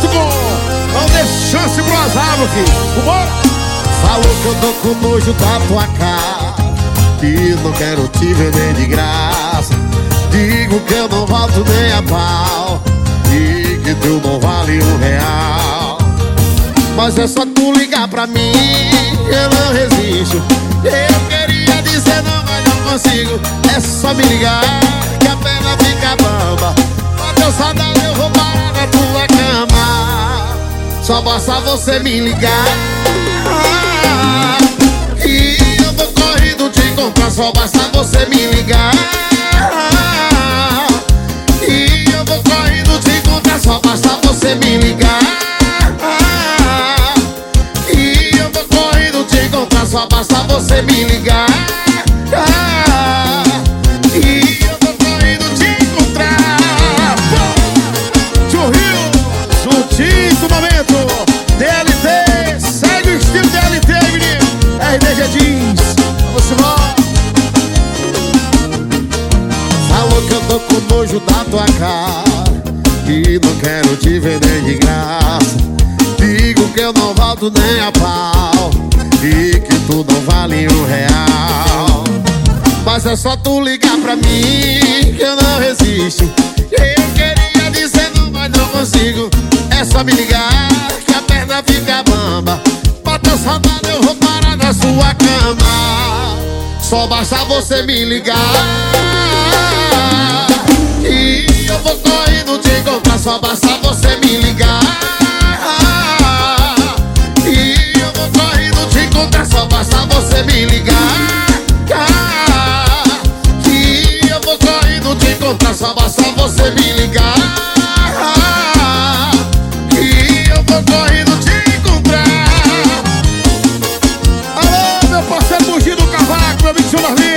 muito bom. Vamos dar chance pro azar, filho. Vambora. Falou que eu tô com nojo da tua cara Que não quero te ver nem de graça Digo que eu não volto nem a pau E que tu não vale um real Mas é só tu ligar pra mim Eu não resisto Eu queria dizer não, mas não consigo É só me ligar Só basta você me ligar e eu tô correndo te encontrar, só basta você me ligar. E eu vou correndo te encontrar, só basta você me ligar. E eu vou correndo te encontrar, só basta você me ligar. Vou Rio, do momento. DLT, segue o estilo DLT menino. RDG Jeans, vamos embora. Falou que eu tô com nojo da tua cara E não quero te ver nem de graça Digo que eu não volto nem a pau E que tu não vale um real Mas é só tu ligar pra mim Que eu não resisto Eu só me ligar que a perna fica bamba. Bota saudade, eu vou parar na sua cama. Só basta você me ligar. E eu vou correndo te encontrar Só basta você me ligar. E eu vou correndo te encontrar Só basta você me ligar. E eu vou correndo te encontrar Só basta você me ligar convicção nas.